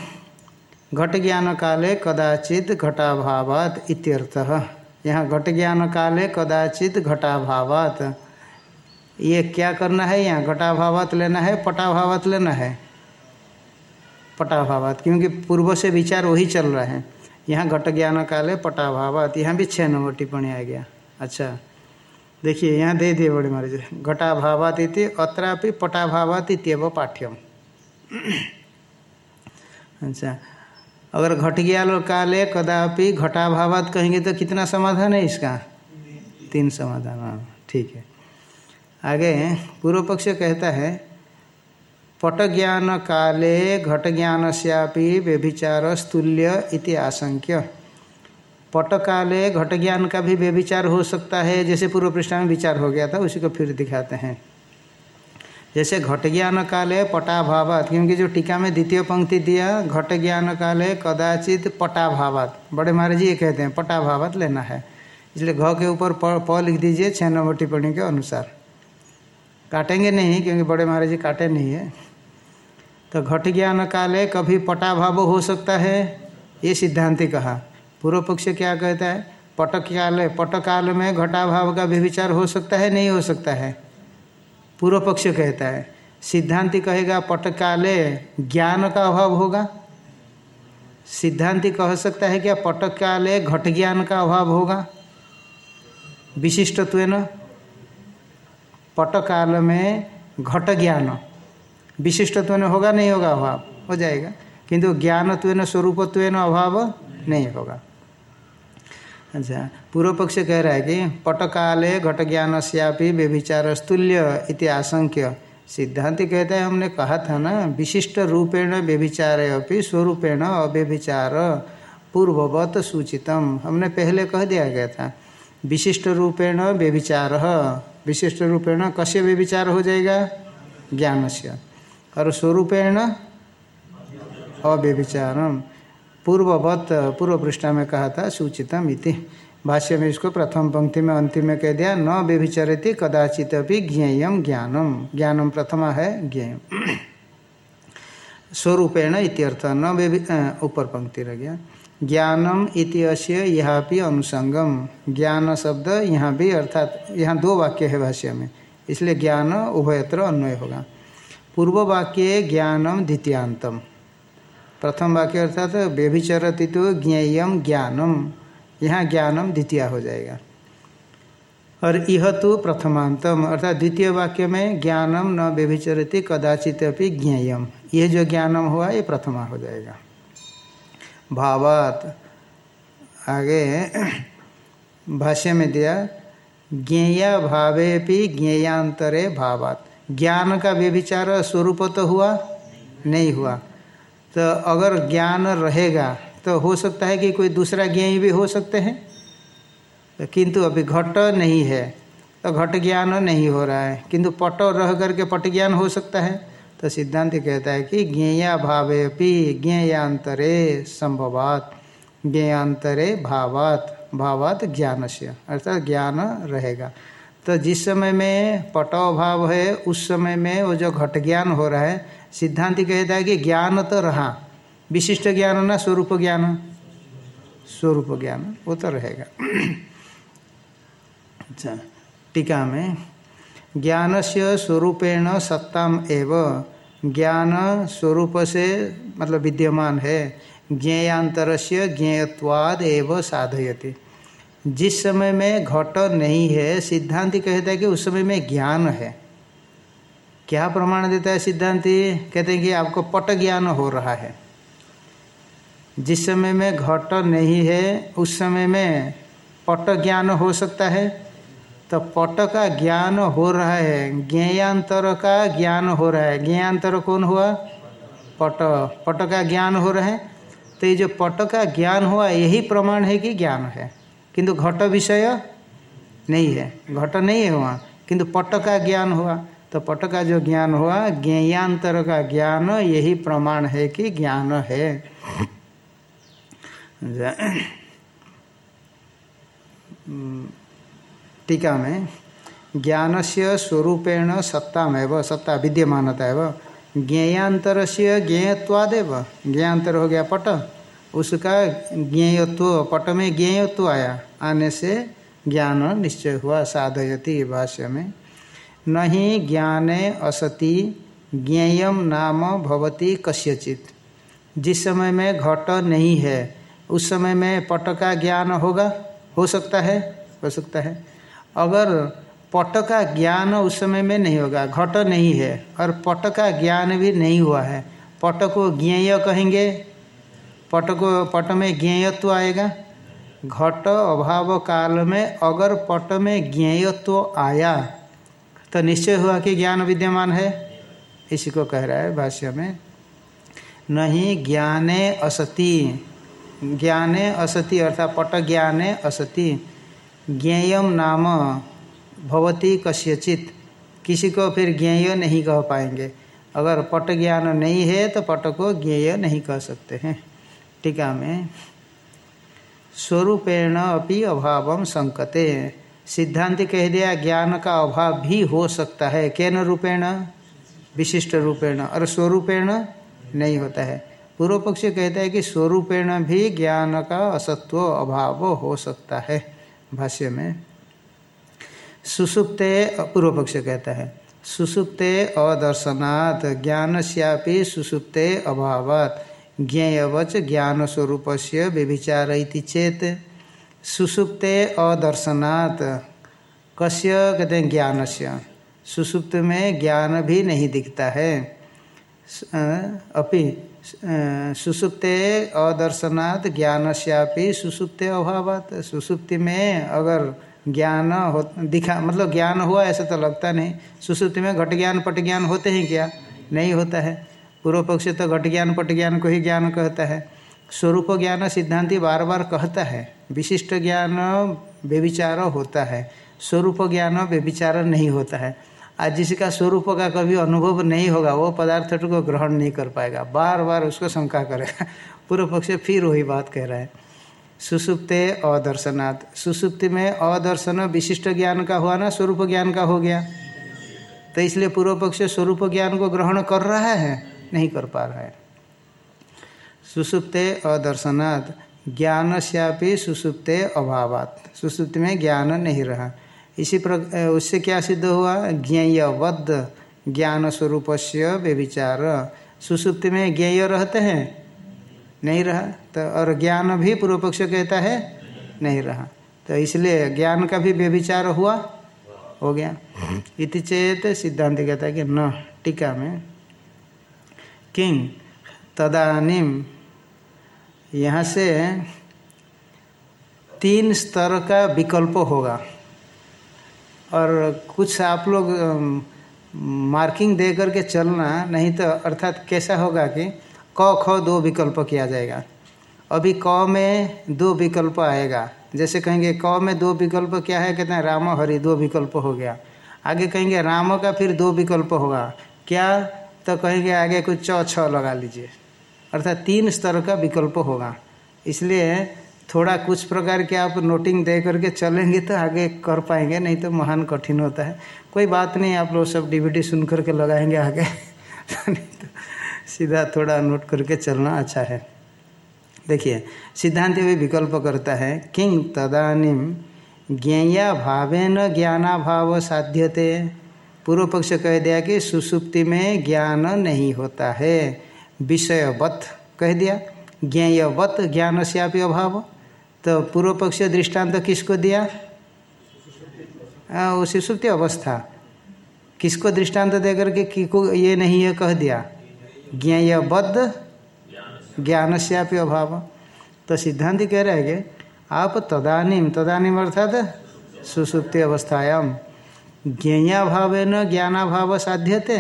घट ज्ञान काले कदाचित घटाभावात इत्यर्थः। यहाँ घट ज्ञान काले कदाचित घटाभावात। ये क्या करना है यहाँ? घटाभावात लेना है, पटाभावात लेना है। पटाभावात, क्योंकि पूर्व से विचार वही चल रहा है। यहाँ घट ज्ञान काले पटाभावात, यहाँ भी छः नंबर टिप्पणी आ गया। अच्छा देखिए, यहाँ दे दिए बड़े महाराज। घटाभावात इति अत्रापि पटाभावात इत्यव पाठ्यम। अच्छा अगर घट गया काले कदापि घटाभावात कहेंगे तो कितना समाधान है इसका? तीन समाधान हाँ ठीक है। आगे पूर्व पक्ष कहता है पट ज्ञान काले घट ज्ञान श्यापी व्यभिचार स्तुल्य इति आशंक्य। पट काले घट ज्ञान का भी व्यभिचार हो सकता है। जैसे पूर्व पृष्ठा में विचार हो गया था, उसी को फिर दिखाते हैं। जैसे घट ज्ञान काले पटाभावात, क्योंकि जो टीका में द्वितीय पंक्ति दिया घट ज्ञान काले कदाचित पटाभावात। बड़े महाराज जी ये कहते हैं, पटाभावात लेना है। इसलिए घ के ऊपर प लिख दीजिए छः नंबर टिप्पणी के अनुसार। काटेंगे नहीं, क्योंकि बड़े महाराज जी काटे नहीं है। तो घट ज्ञान काले कभी पटाभाव हो सकता है, ये सिद्धांति कहा। पूर्व पक्ष क्या कहता है? पटक काल पटकाल में घटाभाव का भी विचार हो सकता है, नहीं हो सकता है। पूर्व पक्ष कहता है, सिद्धांति कहेगा पटकाले, ज्ञान का अभाव होगा। सिद्धांति कह सकता है क्या? पटकाले घट ज्ञान का अभाव होगा। विशिष्टत्व न पटकाल में घट ज्ञान विशिष्टत्व होगा, नहीं होगा अभाव। हो जाएगा। किंतु ज्ञानत्व स्वरूपत्व अभाव नहीं होगा। अच्छा पूर्व पक्ष कह रहा है कि पटकाले घट ज्ञान श्यापी व्यभिचार स्तुल्य इति आशंक्य। सिद्धांत कहता है, हमने कहा था ना, विशिष्ट रूपेण व्यभिचार अपनी स्वरूपेण अव्यभिचार पूर्ववत सूचितम। हमने पहले कह दिया गया था, विशिष्ट रूपेण व्यभिचार। विशिष्ट रूपेण कस्य व्यभिचार हो जाएगा? ज्ञान से और स्वरूपेण अव्यभिचारम पूर्ववत पूर्व पृष्ठा में कहा था, सूचितम इति। भाष्य में इसको प्रथम पंक्ति में अंतिम में कह दिया, न व्यभिचरती कदाचित भी ज्ञेयम ज्ञानम। ज्ञानम प्रथमा है, ज्ञेयम। स्वरूपेण इत्यर्थ, न व्यभि ऊपर पंक्ति रह गया। ज्ञानम इति अश्य यहाँ भी अनुसंगम। ज्ञान शब्द यहाँ भी अर्थात यहाँ दो वाक्य है भाष्य में। इसलिए ज्ञान उभयत्र अन्वय होगा। पूर्व वाक्य ज्ञानम द्वितीयांतम। प्रथम वाक्य अर्थात व्यभिचरती तो ज्ञेयम ज्ञानम। यहाँ ज्ञानम द्वितीय हो जाएगा। और यह तो प्रथमांतम। अर्थात द्वितीय वाक्य में ज्ञानम न व्यभिचरती कदाचित अपनी ज्ञेयम ये जो ज्ञानम हुआ, ये प्रथमा हो जाएगा। भावात। आगे भाष्य में दिया, ज्ञेया भावे भी ज्ञेयांतरे भावात। ज्ञान का व्यभिचार स्वरूप तो हुआ? नहीं हुआ। तो अगर ज्ञान रहेगा तो हो सकता है कि कोई दूसरा ज्ञान भी हो सकते हैं। तो किंतु अभी घट नहीं है। तो घट ज्ञान नहीं हो रहा है। किंतु पट रह करके पट ज्ञान हो सकता है। तो सिद्धांत कहता है कि ज्ञेया भावे अपनी ज्ञेयांतरे संभवात। ज्ञेयांतरे भावात। भावात ज्ञान से अर्थात ज्ञान रहेगा। तो जिस समय में पटो भाव है, उस समय में वो जो घट ज्ञान हो रहा है, सिद्धांत कहता है कि ज्ञान तो रहा। विशिष्ट ज्ञान ना स्वरूप ज्ञान? स्वरूप ज्ञान, वो तो रहेगा। अच्छा टीका में ज्ञान से स्वरूपेण सत्ताम एव। ज्ञान स्वरूप से मतलब विद्यमान है। ज्ञेयांतर से ज्ञेयत्वाद एव साधयति। जिस समय में घट नहीं है, सिद्धांत कहता है कि उस समय में ज्ञान है। क्या प्रमाण देता है सिद्धांति? कहते हैं कि आपको पट ज्ञान हो रहा है। जिस समय में घट नहीं है, उस समय में पट ज्ञान हो सकता है। तो पट का ज्ञान हो रहा है ज्ञेयांतर का ज्ञान हो रहा है। ज्ञेयांतर कौन हुआ? पट। पट का ज्ञान हो रहा है। तो ये जो पट का ज्ञान हुआ, यही प्रमाण है कि ज्ञान है। किंतु घट विषय नहीं है। घट नहीं है वहाँ। किंतु पट का ज्ञान हुआ। तो पट का जो ज्ञान हुआ ज्ञेयांतर का ज्ञान, यही प्रमाण है कि ज्ञान है। टीका में ज्ञान से स्वरूपेण सत्तामेव, सत्ता विद्यमानता है ज्ञेयांतर से ज्ञेयत्वादेव। ज्ञांतर हो गया पट। उसका ज्ञेयत्व, पट में ज्ञेयत्व आया। आने से ज्ञान निश्चय हुआ, साधयति भाष्य में। नहीं ज्ञाने असति ज्ञेयम नाम भवती कस्यचित। जिस समय में घट नहीं है, उस समय में पट का ज्ञान होगा? हो सकता है? हो सकता है। अगर पट का ज्ञान उस समय में नहीं होगा, घट नहीं है, और पट का ज्ञान भी नहीं हुआ है। पट को ज्ञेय कहेंगे? पट को पट में ज्ञेयत्व आएगा? घट अभाव काल में अगर पट में ज्ञेयत्व आया तो निश्चय हुआ कि ज्ञान विद्यमान है। इसी को कह रहा है भाष्य में। नहीं ज्ञाने असति ज्ञाने असति अर्थात पट ज्ञाने असति। ज्ञेयम नाम। भवती कस्यचित। किसी को फिर ज्ञेय नहीं कह पाएँगे। अगर पट ज्ञान नहीं है तो पट को ज्ञेय नहीं कह सकते हैं। टीका में, स्वरूपेण अपि अभाव संकते। सिद्धांत कह दिया, ज्ञान का अभाव भी हो सकता है। केन रूपेण? विशिष्ट रूपेण। और स्वरूपेण नहीं होता है। पूर्व पक्ष कहता है कि स्वरूपेण भी ज्ञान का असत्व, अभाव हो सकता है। भाष्य में, सुसुप्ते पूर्व पक्ष कहता है, सुसुप्ते अदर्शनात् ज्ञान श्यापी सुसुप्ते अभावात, ज्ञेयवच ज्ञान स्वरूप से व्यभिचार चेत, सुसुप्ते अदर्शनात् कस्य कहते हैं ज्ञान से सुसुप्त में ज्ञान भी नहीं दिखता है अपि सुसुप्ते अदर्शनात् ज्ञान श्यापी सुसुप्ते अभावात। सुसुप्ति में अगर ज्ञान हो, दिखा मतलब ज्ञान हुआ ऐसा तो लगता नहीं। सुसुप्ति में घट ज्ञान, पट ज्ञान होते हैं क्या? नहीं होता है। पूर्व पक्ष तो घट ज्ञान, पट ज्ञान को ही ज्ञान कहता है। स्वरूप ज्ञान सिद्धांति बार बार कहता है। विशिष्ट ज्ञान व्यविचार होता है। स्वरूप ज्ञान व्यविचार नहीं होता है। आज जिसका स्वरूप का कभी अनुभव नहीं होगा, वो पदार्थ को ग्रहण नहीं कर पाएगा। बार बार उसको शंका करेगा पूर्व पक्ष फिर वही बात कह रहा है। सुसुप्ते अदर्शनात्। सुसुप्ति में अदर्शन विशिष्ट ज्ञान का हुआ ना, स्वरूप ज्ञान का हो गया। तो इसलिए पूर्व पक्ष स्वरूप ज्ञान को ग्रहण कर रहा है, नहीं कर पा रहा है। सुसुप्ते अदर्शनात्। ज्ञान श्यापी सुसुप्ते अभावात। सुसुप्ति में ज्ञान नहीं रहा। इसी प्र उससे क्या सिद्ध हुआ? ज्ञेयवद्ध ज्ञान स्वरूप से व्यविचार सुसुप्ति में ज्ञेय रहते हैं? नहीं रहा। तो और ज्ञान भी पूर्व पक्ष कहता है नहीं रहा। तो इसलिए ज्ञान का भी व्यविचार हुआ हो गया। इति चेत सिद्धांत कहता है कि न टीका में। किंग तदानिम यहाँ से तीन स्तर का विकल्प होगा। और कुछ आप लोग मार्किंग दे करके चलना, नहीं तो अर्थात कैसा होगा कि क, ख, दो विकल्प किया जाएगा। अभी क में दो विकल्प आएगा। जैसे कहेंगे, क में दो विकल्प क्या है? कहते हैं, राम हरि, दो विकल्प हो गया। आगे कहेंगे, राम का फिर दो विकल्प होगा। क्या? तो कहेंगे, आगे कुछ च, छ लगा लीजिए। अर्थात तीन स्तर का विकल्प होगा। इसलिए थोड़ा कुछ प्रकार के आप नोटिंग दे करके चलेंगे तो आगे कर पाएँगे, नहीं तो महान कठिन होता है। कोई बात नहीं, आप लोग सब डीवीडी सुन करके लगाएँगे आगे। नहीं तो सीधा थोड़ा नोट करके चलना अच्छा है। देखिए, सिद्धांत भी विकल्प करता है किंग तदानिम ज्ञया भावे ज्ञेया भावेन ज्ञानाभाव साध्यते। पूर्व पक्ष कह दिया कि सुसुप्ति में ज्ञान नहीं होता है। विषयवत कह दिया। ज्ञेयवत ज्ञान से अभाव। तो पूर्व पक्ष दृष्टांत तो किसको दिया? वो सुसुप्ति अवस्था। किसको दृष्टांत देकर के कि को ये नहीं है कह दिया? ज्ञेय बद्ध ज्ञान से अभाव। तो सिद्धांत कह रहे हैं कि आप तदानीम तदानीम अर्थात सुसुप्ति अवस्थायाम। ज्ञेयाभाव न ज्ञानाभाव साध्यते।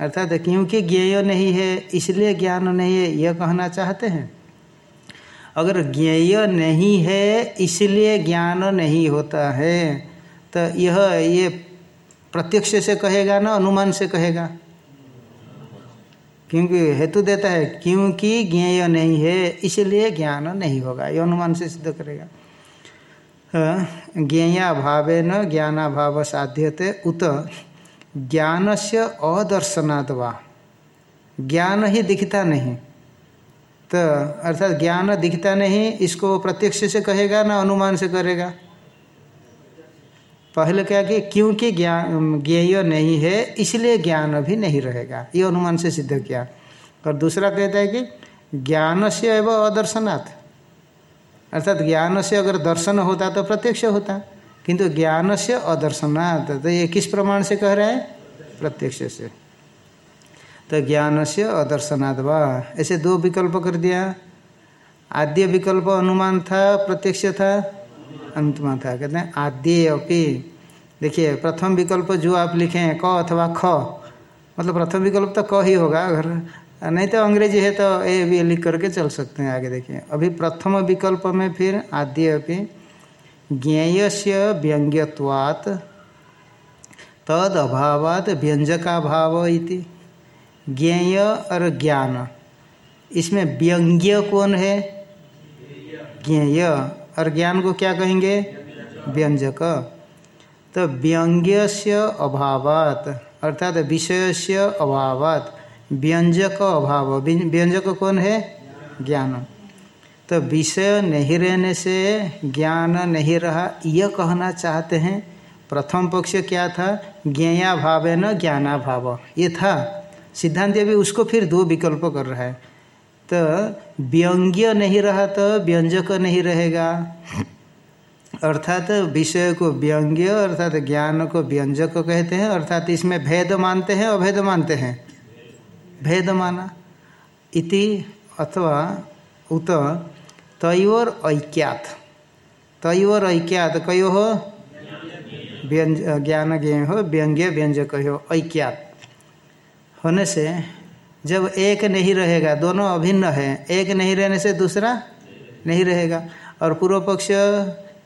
अर्थात क्योंकि ज्ञेय नहीं है, इसलिए ज्ञान नहीं है, यह कहना चाहते हैं। अगर ज्ञेय नहीं है, इसलिए ज्ञान नहीं होता है। तो यह ये प्रत्यक्ष से कहेगा ना, अनुमान से कहेगा? क्योंकि हेतु देता है, क्योंकि ज्ञेय नहीं है, इसलिए ज्ञान नहीं होगा। ये अनुमान से सिद्ध करेगा। ज्ञेया भावे न ज्ञानाभाव साध्यते उत ज्ञान से अदर्शनाद ज्ञान ही दिखता नहीं। तो अर्थात ज्ञान दिखता नहीं, इसको प्रत्यक्ष से कहेगा ना अनुमान से करेगा। पहले क्या कि क्योंकि ज्ञान ज्ञेय नहीं है, इसलिए ज्ञान भी नहीं रहेगा। ये अनुमान से सिद्ध किया। और दूसरा कहता है कि ज्ञान से एवं अदर्शनाथ अर्थात ज्ञान से अगर दर्शन होता तो प्रत्यक्ष होता, किंतु ज्ञान से अदर्शनाथ तो ये किस प्रमाण से कह रहे हैं? प्रत्यक्ष से। तो ज्ञान से अदर्शनाथ वा? ऐसे दो विकल्प कर दिया। आद्य विकल्प अनुमान था, प्रत्यक्ष था? अंतमा था। कहते हैं, आद्य अपी। देखिए, प्रथम विकल्प जो आप लिखें, क अथवा ख। मतलब प्रथम विकल्प तो क ही होगा अगर। नहीं तो अंग्रेज़ी है तो ए भी लिख करके चल सकते हैं आगे देखिए। अभी प्रथम विकल्प में फिर आद्य अपी। ज्ञेय से व्यंग्यवात तद अभावात व्यंजकाभाव इति। ज्ञेय और ज्ञान। इसमें व्यंग्य कौन है? ज्ञेय। और ज्ञान को क्या कहेंगे? व्यंजक। तो व्यंग्य से अभावात, अर्थात विषय से अभावात, व्यंजक अभाव। व्यंजक कौन है? ज्ञान। तो विषय नहीं रहने से, ज्ञान नहीं रहा यह कहना चाहते हैं। प्रथम पक्ष क्या था? ज्ञेया भाव न ज्ञानाभाव। ये था सिद्धांत अभी उसको फिर दो विकल्प कर रहा है। तो व्यंग्य नहीं रहा तो व्यंजक नहीं रहेगा। अर्थात विषय को व्यंग्य, अर्थात ज्ञान को व्यंजक कहते हैं, अर्थात इसमें भेद मानते हैं, अभेद मानते हैं। भेद माना। इति अथवा उत तयोर ऐक्यात। तयोर ऐक्यात कयो? हो ज्ञान ज्ञ हो व्यंग्य व्यंजक हो ऐक्यात। होने से जब एक नहीं रहेगा, दोनों अभिन्न है, एक नहीं रहने से दूसरा नहीं रहेगा। और पूर्व पक्ष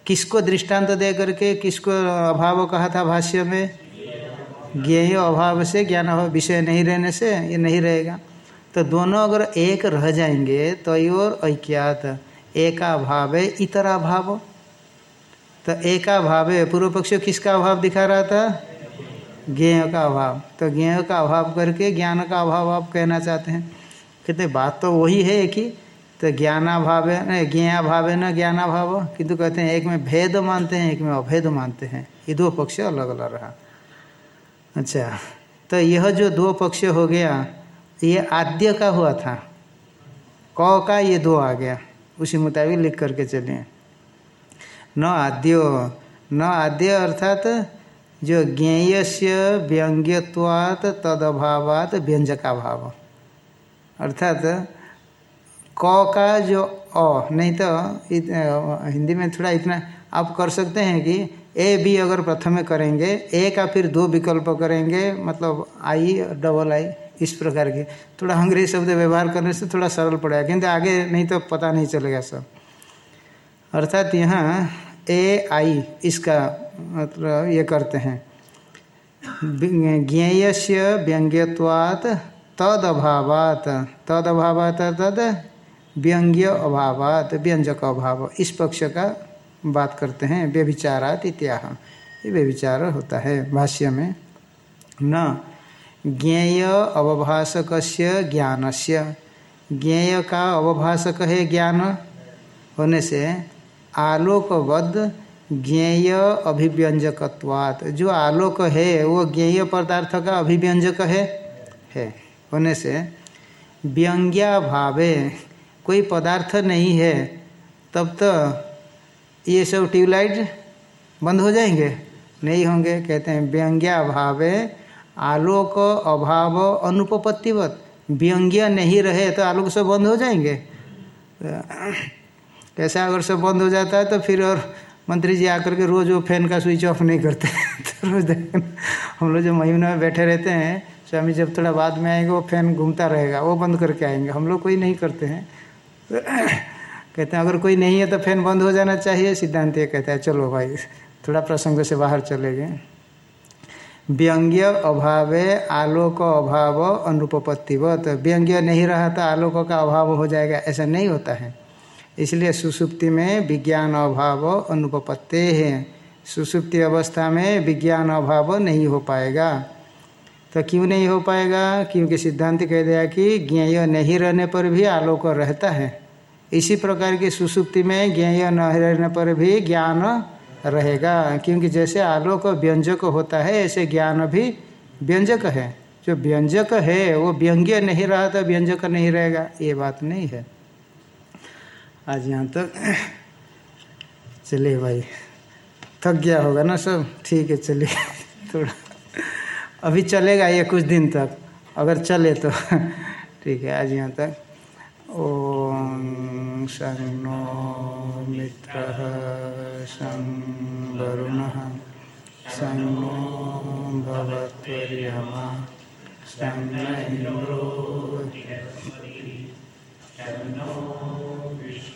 किसको दृष्टांत दे करके, किसको अभाव कहा था भाष्य में? ज्ञेय अभाव से, ज्ञान अभाव, विषय नहीं रहने से ये नहीं रहेगा। तो दोनों अगर एक रह जाएँगे तो और ऐक्यात एका भाव है इतरा भाव तो एका भाव है पूर्व पक्ष किसका अभाव दिखा रहा था? ज्ञेय का अभाव। तो ज्ञेय का अभाव करके ज्ञान का अभाव आप कहना चाहते हैं। कहते बात तो वही है एक ही तो ज्ञानाभाव ज्ञेयाभाव है न ज्ञानाभाव। किंतु कहते हैं, एक में भेद मानते हैं, एक में अभेद मानते हैं। ये दो पक्ष अलग अलग रहा। अच्छा तो यह जो दो पक्ष हो गया, ये आद्य का हुआ था। क का ये दो आ गया। उसी मुताबिक लिख करके चलिए न आद्यो, न आद्य अर्थात जो ज्ञेय से व्यंग्यवात तदभावात व्यंजका भाव अर्थात क का जो अ, नहीं तो हिंदी में थोड़ा इतना आप कर सकते हैं कि ए बी अगर प्रथम करेंगे, ए का फिर दो विकल्प करेंगे मतलब आई, डबल आई, इस प्रकार के। थोड़ा अंग्रेज़ी शब्द व्यवहार करने से थोड़ा सरल पड़ेगा, किंतु आगे नहीं तो पता नहीं चलेगा सब। अर्थात यहाँ ए आई, इसका मतलब ये करते हैं। ज्ञेय से व्यंग्यवात तद अभावात तद अभावात तद व्यंग्य अभावात व्यंजक अभाव। इस पक्ष का बात करते हैं, व्यभिचारात इत्याह। ये व्यभिचार होता है भाष्य में। न, ज्ञेय अवभाषक ज्ञान से ज्ञेय का अवभाषक है ज्ञान? होने से आलोकबद्ध ज्ञेय अभिव्यंजकत्वात्। जो आलोक है, वो ज्ञेय पदार्थ का अभिव्यंजक है। है। होने से व्यंग्या भावे, कोई पदार्थ नहीं है, तब तो ये सब ट्यूबलाइट बंद हो जाएँगे? नहीं होंगे। कहते हैं, व्यंग्या भावे, आलोक अभाव अनुपपत्तिवत। व्यंग्य नहीं रहे तो आलोक सब बंद हो जाएँगे? तो कैसा अगर सब बंद हो जाता है तो फिर और मंत्री जी आकर के रोज़ वो फ़ैन का स्विच ऑफ़ नहीं करते तो रोज हम लोग जो महीने में बैठे रहते हैं, स्वामी जब थोड़ा बाद में आएँगे, वो फ़ैन घूमता रहेगा, वो बंद करके आएँगे। हम लोग कोई नहीं करते हैं। तो कहते हैं, अगर कोई नहीं है तो फ़ैन बंद हो जाना चाहिए। सिद्धांत ये कहता है, चलो भाई। थोड़ा प्रसंग से बाहर चले गए। व्यंग्य अभावे, आलोक अभाव अनुपपत्तिवत व्यंग्य नहीं रहा तो आलोक का अभाव हो जाएगा, ऐसा नहीं होता है। इसलिए सुसुप्ति में विज्ञान अभाव अनुपपत्ते हैं। सुसुप्ति अवस्था में विज्ञान अभाव नहीं हो पाएगा। तो क्यों नहीं हो पाएगा? क्योंकि सिद्धांत कह दिया कि ज्ञेय नहीं रहने पर भी आलोक रहता है। इसी प्रकार की सुसुप्ति में ज्ञेय न रहने पर भी ज्ञान रहेगा। क्योंकि जैसे आलोक व्यंजक होता है, ऐसे ज्ञान भी व्यंजक है। जो व्यंजक है, वो व्यंग्य नहीं रहा तो व्यंजक नहीं रहेगा। ये बात नहीं है। आज यहाँ तक चलिए भाई, थक गया होगा ना सब? ठीक है, चलिए, थोड़ा, अभी चलेगा ये कुछ दिन तक, अगर चले तो। ठीक है, आज यहाँ तक। ॐ शं नो मित्रः शं वरुणः, शं नमस्ते